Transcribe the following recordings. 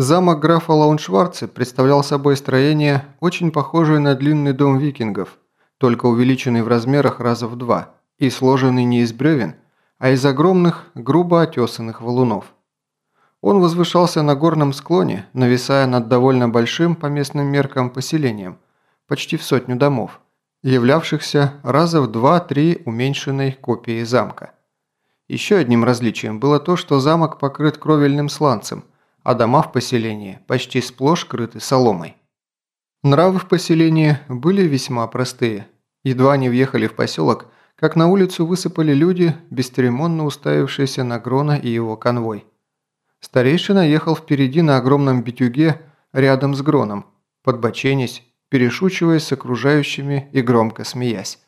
Замок графа Лауншварце представлял собой строение, очень похожее на длинный дом викингов, только увеличенный в размерах раза в два и сложенный не из бревен, а из огромных, грубо отесанных валунов. Он возвышался на горном склоне, нависая над довольно большим по местным меркам поселением, почти в сотню домов, являвшихся раза в два-три уменьшенной копией замка. Еще одним различием было то, что замок покрыт кровельным сланцем – а дома в поселении почти сплошь крыты соломой. Нравы в поселении были весьма простые. Едва они въехали в поселок, как на улицу высыпали люди, бесцеремонно уставившиеся на Грона и его конвой. Старейшина ехал впереди на огромном битюге рядом с Гроном, подбоченясь, перешучиваясь с окружающими и громко смеясь.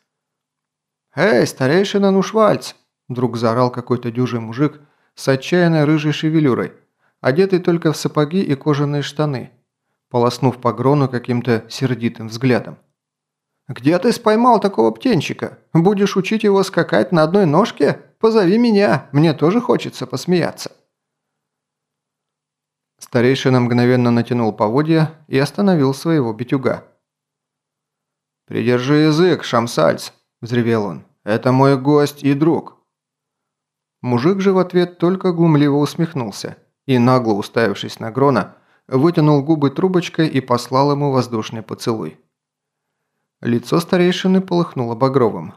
«Эй, старейшина Нушвальц!» – вдруг заорал какой-то дюжий мужик с отчаянной рыжей шевелюрой – одетый только в сапоги и кожаные штаны, полоснув по грону каким-то сердитым взглядом. «Где ты споймал такого птенчика? Будешь учить его скакать на одной ножке? Позови меня, мне тоже хочется посмеяться». Старейшина мгновенно натянул поводья и остановил своего битюга. «Придержи язык, шамсальц!» – взревел он. «Это мой гость и друг!» Мужик же в ответ только глумливо усмехнулся и, нагло уставившись на Грона, вытянул губы трубочкой и послал ему воздушный поцелуй. Лицо старейшины полыхнуло багровым.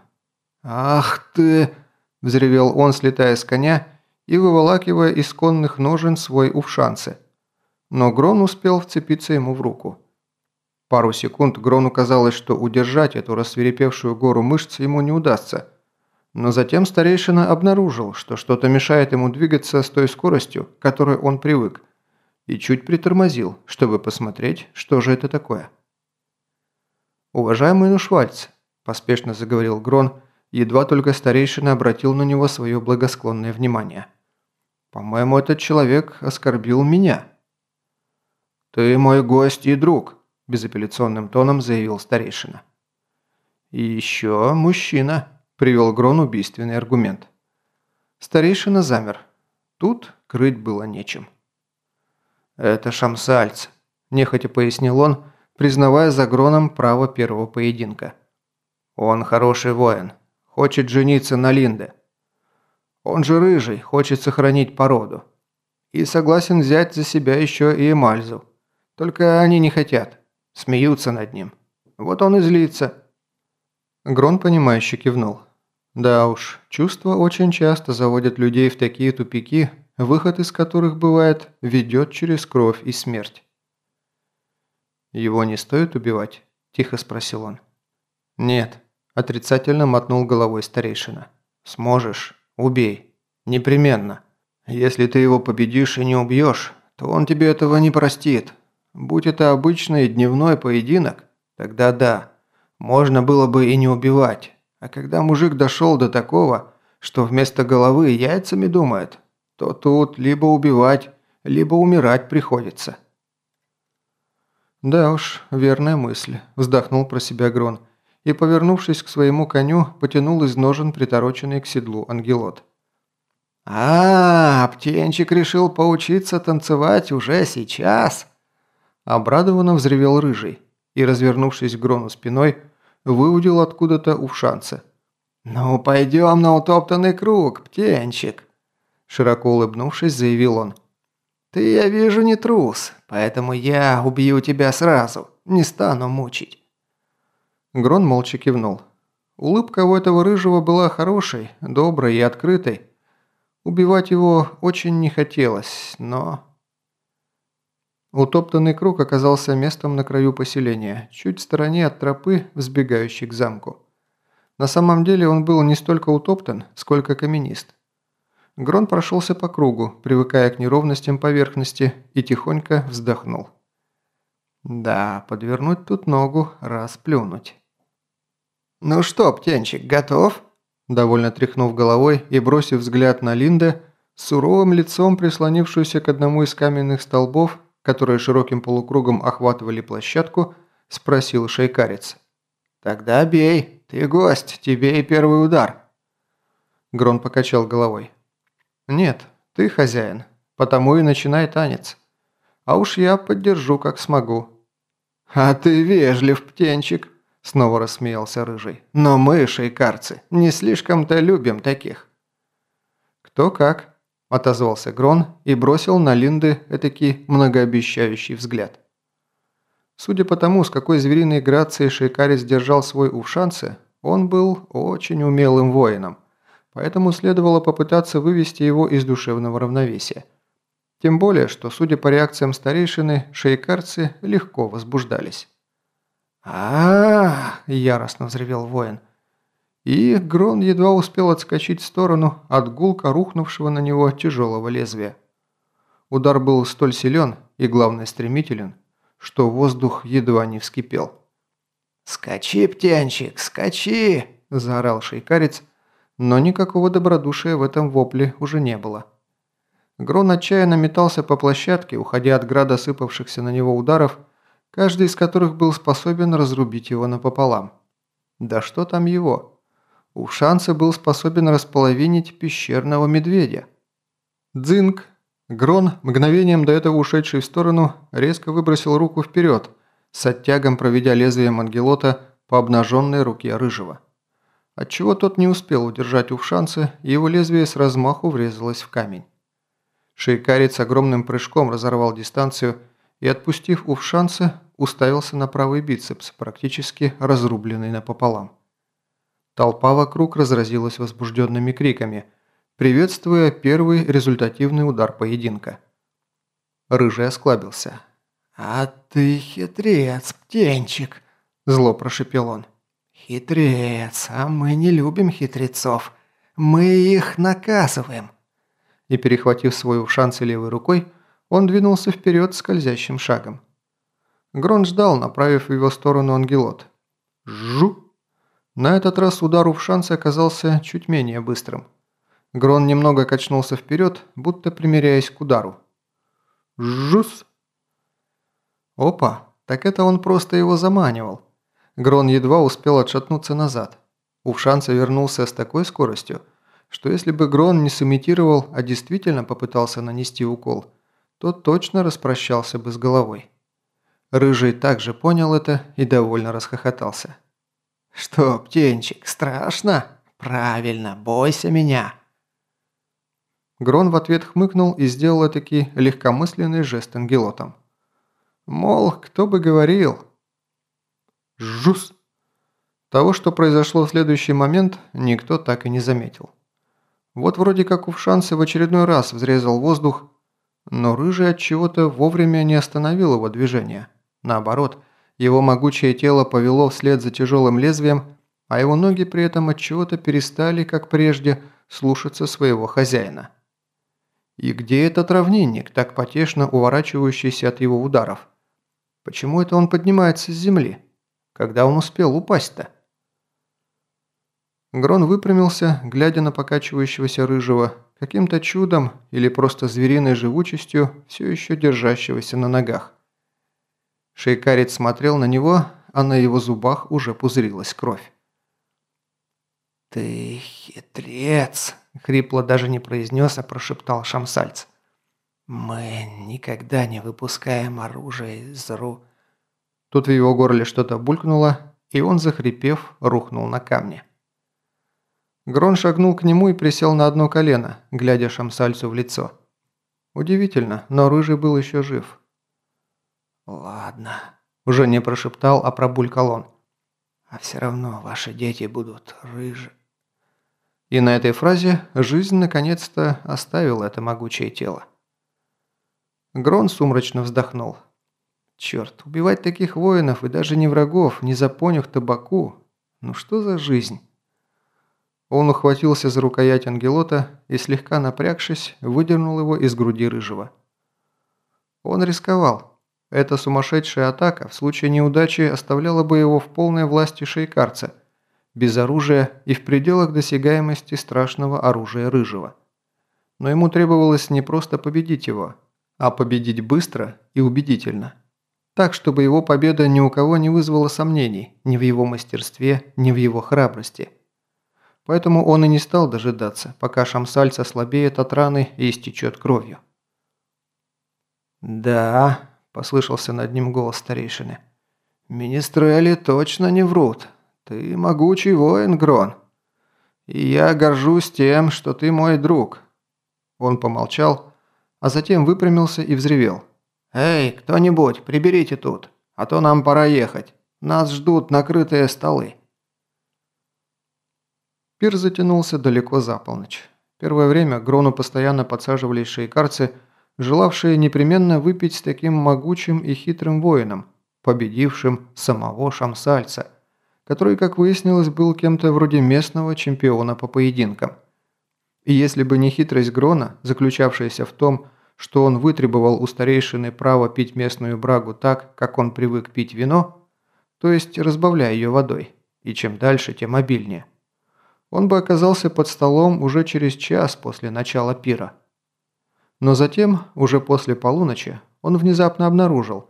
«Ах ты!» – взревел он, слетая с коня и выволакивая из конных ножен свой увшанцы. Но Грон успел вцепиться ему в руку. Пару секунд Грону казалось, что удержать эту рассверепевшую гору мышц ему не удастся – но затем старейшина обнаружил, что что-то мешает ему двигаться с той скоростью, к которой он привык, и чуть притормозил, чтобы посмотреть, что же это такое. «Уважаемый Нушвальц», – поспешно заговорил Грон, едва только старейшина обратил на него свое благосклонное внимание. «По-моему, этот человек оскорбил меня». «Ты мой гость и друг», – безапелляционным тоном заявил старейшина. «И еще мужчина», привел Грон убийственный аргумент. Старейшина замер. Тут крыть было нечем. «Это шамсальц», – нехотя пояснил он, признавая за Гроном право первого поединка. «Он хороший воин, хочет жениться на Линде. Он же рыжий, хочет сохранить породу. И согласен взять за себя еще и Эмальзу. Только они не хотят, смеются над ним. Вот он и злится». Грон, понимающе кивнул. Да уж, чувства очень часто заводят людей в такие тупики, выход из которых бывает ведет через кровь и смерть. «Его не стоит убивать?» – тихо спросил он. «Нет», – отрицательно мотнул головой старейшина. «Сможешь? Убей. Непременно. Если ты его победишь и не убьешь, то он тебе этого не простит. Будь это обычный дневной поединок, тогда да, можно было бы и не убивать, а когда мужик дошел до такого, что вместо головы яйцами думает, то тут либо убивать, либо умирать приходится. «Да уж, верная мысль», – вздохнул про себя Грон и, повернувшись к своему коню, потянул из ножен притороченный к седлу ангелот. «А, птенчик решил поучиться танцевать уже сейчас!» Обрадованно взревел Рыжий и, развернувшись к Грону спиной, выудил откуда-то увшанца. «Ну, пойдем на утоптанный круг, птенчик!» Широко улыбнувшись, заявил он. «Ты, я вижу, не трус, поэтому я убью тебя сразу, не стану мучить». Грон молча кивнул. Улыбка у этого рыжего была хорошей, доброй и открытой. Убивать его очень не хотелось, но... Утоптанный круг оказался местом на краю поселения, чуть в стороне от тропы, взбегающей к замку. На самом деле он был не столько утоптан, сколько каменист. Грон прошелся по кругу, привыкая к неровностям поверхности, и тихонько вздохнул. Да, подвернуть тут ногу, раз плюнуть. «Ну что, птенчик, готов?» Довольно тряхнув головой и бросив взгляд на Линде, суровым лицом прислонившуюся к одному из каменных столбов, которые широким полукругом охватывали площадку, спросил шейкарец. «Тогда бей, ты гость, тебе и первый удар». Грон покачал головой. «Нет, ты хозяин, потому и начинай танец. А уж я поддержу, как смогу». «А ты вежлив, птенчик», – снова рассмеялся Рыжий. «Но мы, шейкарцы, не слишком-то любим таких». «Кто как», – отозвался Грон и бросил на Линды этакий многообещающий взгляд. Судя по тому, с какой звериной грацией шейкарец держал свой увшанце, он был очень умелым воином, поэтому следовало попытаться вывести его из душевного равновесия. Тем более, что, судя по реакциям старейшины, шейкарцы легко возбуждались. а, -а, -а яростно взревел воин. И Грон едва успел отскочить в сторону от гулка рухнувшего на него тяжелого лезвия. Удар был столь силен и, главное, стремителен, что воздух едва не вскипел. «Скачи, птенчик, скачи!» – заорал шейкарец, но никакого добродушия в этом вопле уже не было. Грон отчаянно метался по площадке, уходя от града сыпавшихся на него ударов, каждый из которых был способен разрубить его напополам. Да что там его? У Шанса был способен располовинить пещерного медведя. Дзинг! Грон, мгновением до этого ушедший в сторону, резко выбросил руку вперед, с оттягом проведя лезвием ангелота по обнаженной руке рыжего. Отчего тот не успел удержать Увшанца, и его лезвие с размаху врезалось в камень. Шейкарец огромным прыжком разорвал дистанцию и, отпустив Увшанца, уставился на правый бицепс, практически разрубленный напополам. Толпа вокруг разразилась возбужденными криками, приветствуя первый результативный удар поединка. Рыжий осклабился. «А ты хитрец, птенчик!» – зло прошипел он. «Хитрец, а мы не любим хитрецов. Мы их наказываем и, перехватив свою шанс левой рукой, он двинулся вперед скользящим шагом. Грон ждал, направив в его сторону ангелот. Жу! На этот раз удар у шанса оказался чуть менее быстрым. Грон немного качнулся вперед, будто примеряясь к удару. Жус! Опа, так это он просто его заманивал. Грон едва успел отшатнуться назад. Увшанца вернулся с такой скоростью, что если бы Грон не сымитировал, а действительно попытался нанести укол, то точно распрощался бы с головой. Рыжий также понял это и довольно расхохотался. «Что, птенчик, страшно? Правильно, бойся меня!» Грон в ответ хмыкнул и сделал таки легкомысленный жест ангелотом. Мол, кто бы говорил. Жус! Того, что произошло в следующий момент, никто так и не заметил. Вот вроде как Увшанцы в очередной раз взрезал воздух, но Рыжий от чего-то вовремя не остановил его движение. Наоборот, его могучее тело повело вслед за тяжелым лезвием, а его ноги при этом от чего-то перестали, как прежде, слушаться своего хозяина. И где этот равнинник, так потешно уворачивающийся от его ударов? Почему это он поднимается с земли? Когда он успел упасть-то? Грон выпрямился, глядя на покачивающегося рыжего, каким-то чудом или просто звериной живучестью, все еще держащегося на ногах. Шейкарец смотрел на него, а на его зубах уже пузырилась кровь. «Ты хитрец!» – хрипло даже не произнес, а прошептал Шамсальц. «Мы никогда не выпускаем оружие из ру...» Тут в его горле что-то булькнуло, и он, захрипев, рухнул на камни. Грон шагнул к нему и присел на одно колено, глядя Шамсальцу в лицо. Удивительно, но Рыжий был еще жив. «Ладно», – уже не прошептал, а пробулькал он. «А все равно ваши дети будут рыжи». И на этой фразе жизнь наконец-то оставила это могучее тело. Грон сумрачно вздохнул. «Черт, убивать таких воинов и даже не врагов, не за понюх табаку. Ну что за жизнь?» Он ухватился за рукоять ангелота и, слегка напрягшись, выдернул его из груди рыжего. Он рисковал. Эта сумасшедшая атака в случае неудачи оставляла бы его в полной власти шейкарца, без оружия и в пределах досягаемости страшного оружия рыжего. Но ему требовалось не просто победить его, а победить быстро и убедительно. Так, чтобы его победа ни у кого не вызвала сомнений ни в его мастерстве, ни в его храбрости – Поэтому он и не стал дожидаться, пока шамсальц ослабеет от раны и истечет кровью. «Да», – послышался над ним голос старейшины. «Министрели точно не врут. Ты могучий воин, Грон. И я горжусь тем, что ты мой друг». Он помолчал, а затем выпрямился и взревел. «Эй, кто-нибудь, приберите тут, а то нам пора ехать. Нас ждут накрытые столы». Пир затянулся далеко за полночь. Первое время Грону постоянно подсаживались шейкарцы, желавшие непременно выпить с таким могучим и хитрым воином, победившим самого Шамсальца, который, как выяснилось, был кем-то вроде местного чемпиона по поединкам. И если бы не хитрость Грона, заключавшаяся в том, что он вытребовал у старейшины право пить местную брагу так, как он привык пить вино, то есть разбавляя ее водой, и чем дальше, тем обильнее он бы оказался под столом уже через час после начала пира. Но затем, уже после полуночи, он внезапно обнаружил,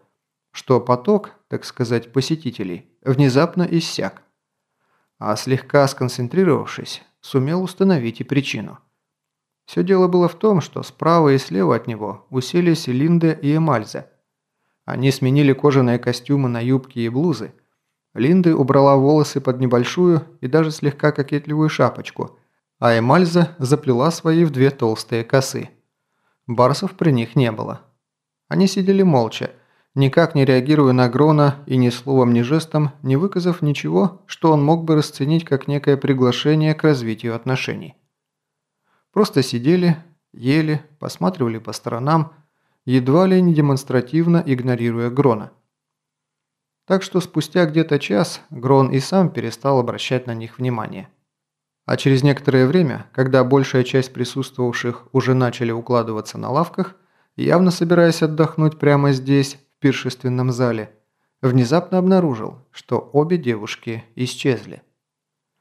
что поток, так сказать, посетителей, внезапно иссяк. А слегка сконцентрировавшись, сумел установить и причину. Все дело было в том, что справа и слева от него уселись Линде и Эмальзе. Они сменили кожаные костюмы на юбки и блузы, Линды убрала волосы под небольшую и даже слегка кокетливую шапочку, а Эмальза заплела свои в две толстые косы. Барсов при них не было. Они сидели молча, никак не реагируя на Грона и ни словом, ни жестом, не выказав ничего, что он мог бы расценить как некое приглашение к развитию отношений. Просто сидели, ели, посматривали по сторонам, едва ли не демонстративно игнорируя Грона. Так что спустя где-то час Грон и сам перестал обращать на них внимание. А через некоторое время, когда большая часть присутствовавших уже начали укладываться на лавках, явно собираясь отдохнуть прямо здесь, в пиршественном зале, внезапно обнаружил, что обе девушки исчезли.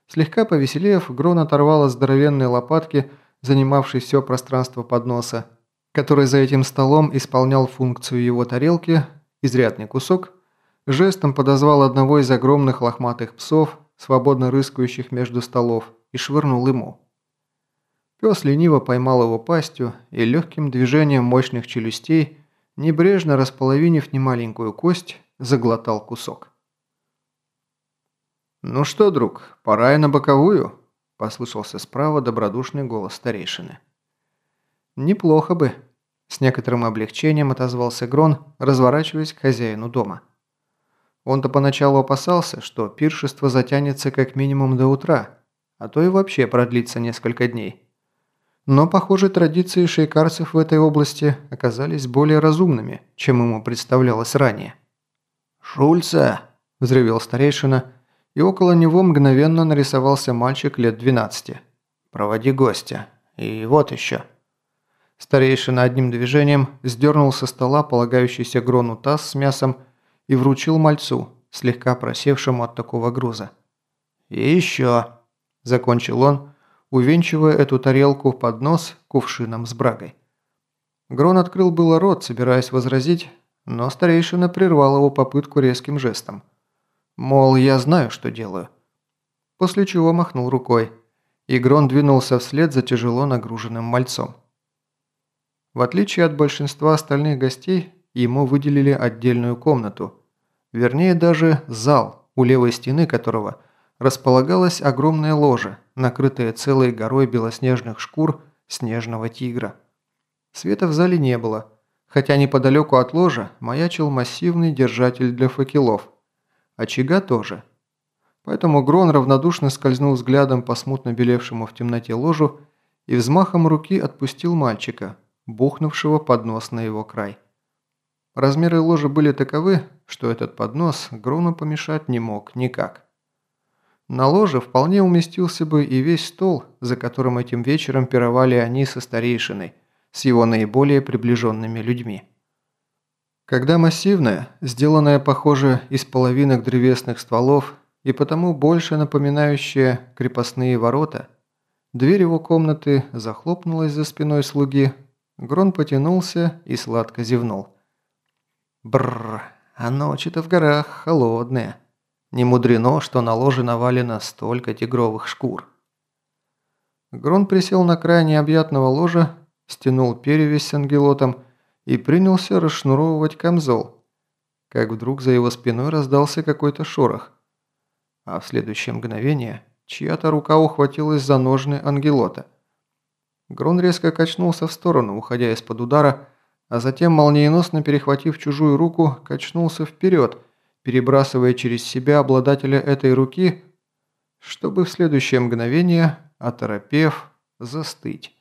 Слегка повеселев, Грон оторвал от здоровенной лопатки, занимавшей все пространство подноса, который за этим столом исполнял функцию его тарелки, изрядный кусок – жестом подозвал одного из огромных лохматых псов, свободно рыскающих между столов, и швырнул ему. Пес лениво поймал его пастью и легким движением мощных челюстей, небрежно располовинив немаленькую кость, заглотал кусок. «Ну что, друг, пора и на боковую?» – послышался справа добродушный голос старейшины. «Неплохо бы», – с некоторым облегчением отозвался Грон, разворачиваясь к хозяину дома. Он-то поначалу опасался, что пиршество затянется как минимум до утра, а то и вообще продлится несколько дней. Но, похоже, традиции шейкарцев в этой области оказались более разумными, чем ему представлялось ранее. «Шульца!» – взревел старейшина, и около него мгновенно нарисовался мальчик лет 12. «Проводи гостя. И вот еще». Старейшина одним движением сдернул со стола полагающийся Грону таз с мясом и вручил мальцу, слегка просевшему от такого груза. «И еще», – закончил он, увенчивая эту тарелку под нос кувшином с брагой. Грон открыл было рот, собираясь возразить, но старейшина прервал его попытку резким жестом. Мол, я знаю, что делаю. После чего махнул рукой, и Грон двинулся вслед за тяжело нагруженным мальцом. В отличие от большинства остальных гостей, ему выделили отдельную комнату, вернее даже зал, у левой стены которого располагалась огромная ложа, накрытая целой горой белоснежных шкур снежного тигра. Света в зале не было, хотя неподалеку от ложа маячил массивный держатель для факелов. Очага тоже. Поэтому Грон равнодушно скользнул взглядом по смутно белевшему в темноте ложу и взмахом руки отпустил мальчика, бухнувшего поднос на его край. Размеры ложи были таковы, что этот поднос Грону помешать не мог никак. На ложе вполне уместился бы и весь стол, за которым этим вечером пировали они со старейшиной, с его наиболее приближенными людьми. Когда массивная, сделанная, похоже, из половинок древесных стволов и потому больше напоминающая крепостные ворота, дверь его комнаты захлопнулась за спиной слуги, Грон потянулся и сладко зевнул. Бррр, а ночи-то в горах холодные. Не мудрено, что на ложе навалено столько тигровых шкур. Грон присел на край необъятного ложа, стянул перевязь с ангелотом и принялся расшнуровывать камзол, как вдруг за его спиной раздался какой-то шорох, а в следующее мгновение чья-то рука ухватилась за ножны ангелота. Грон резко качнулся в сторону, уходя из-под удара, а затем, молниеносно перехватив чужую руку, качнулся вперед, перебрасывая через себя обладателя этой руки, чтобы в следующее мгновение, оторопев, застыть,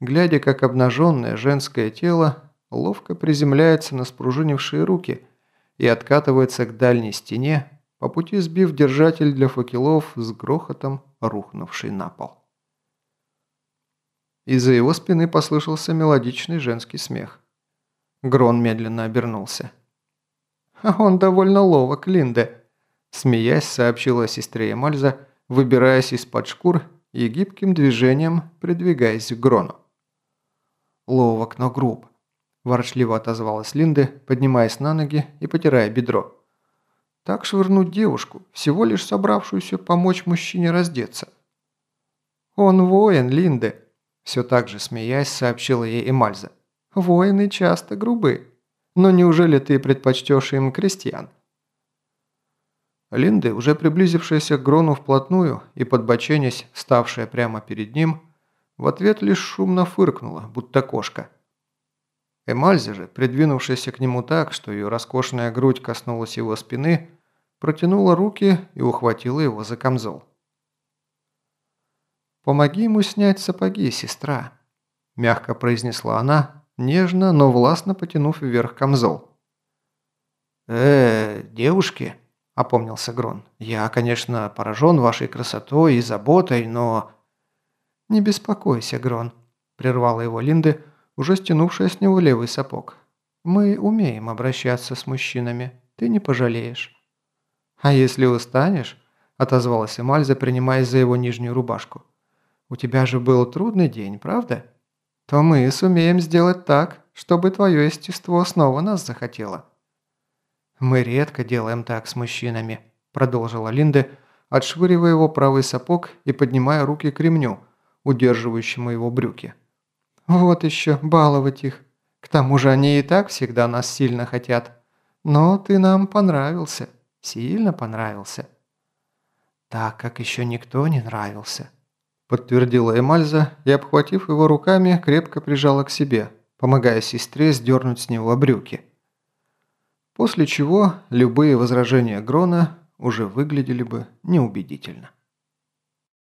глядя, как обнаженное женское тело ловко приземляется на спружинившие руки и откатывается к дальней стене, по пути сбив держатель для факелов с грохотом, рухнувший на пол. Из-за его спины послышался мелодичный женский смех. Грон медленно обернулся. «Он довольно ловок, Линде», – смеясь, сообщила сестре Эмальза, выбираясь из-под шкур и гибким движением придвигаясь к Грону. «Ловок, но груб», – ворчливо отозвалась Линде, поднимаясь на ноги и потирая бедро. «Так швырнуть девушку, всего лишь собравшуюся помочь мужчине раздеться». «Он воин, Линде», – все так же смеясь сообщила ей Эмальза. «Воины часто грубы. Но неужели ты предпочтешь им крестьян?» Линды, уже приблизившаяся к Грону вплотную и подбоченясь, ставшая прямо перед ним, в ответ лишь шумно фыркнула, будто кошка. Эмальзи же, придвинувшаяся к нему так, что ее роскошная грудь коснулась его спины, протянула руки и ухватила его за камзол. «Помоги ему снять сапоги, сестра», – мягко произнесла она, нежно, но властно потянув вверх камзол. «Э, девушки», – опомнился Грон, – «я, конечно, поражен вашей красотой и заботой, но...» «Не беспокойся, Грон», – прервала его Линды, уже стянувшая с него левый сапог. «Мы умеем обращаться с мужчинами, ты не пожалеешь». «А если устанешь?» – отозвалась Эмальза, принимаясь за его нижнюю рубашку. «У тебя же был трудный день, правда? То мы сумеем сделать так, чтобы твое естество снова нас захотело». «Мы редко делаем так с мужчинами», – продолжила Линда, отшвыривая его правый сапог и поднимая руки к ремню – удерживающему его брюки. «Вот еще, баловать их. К тому же они и так всегда нас сильно хотят. Но ты нам понравился. Сильно понравился». «Так, как еще никто не нравился», – подтвердила Эмальза и, обхватив его руками, крепко прижала к себе, помогая сестре сдернуть с него брюки. После чего любые возражения Грона уже выглядели бы неубедительно.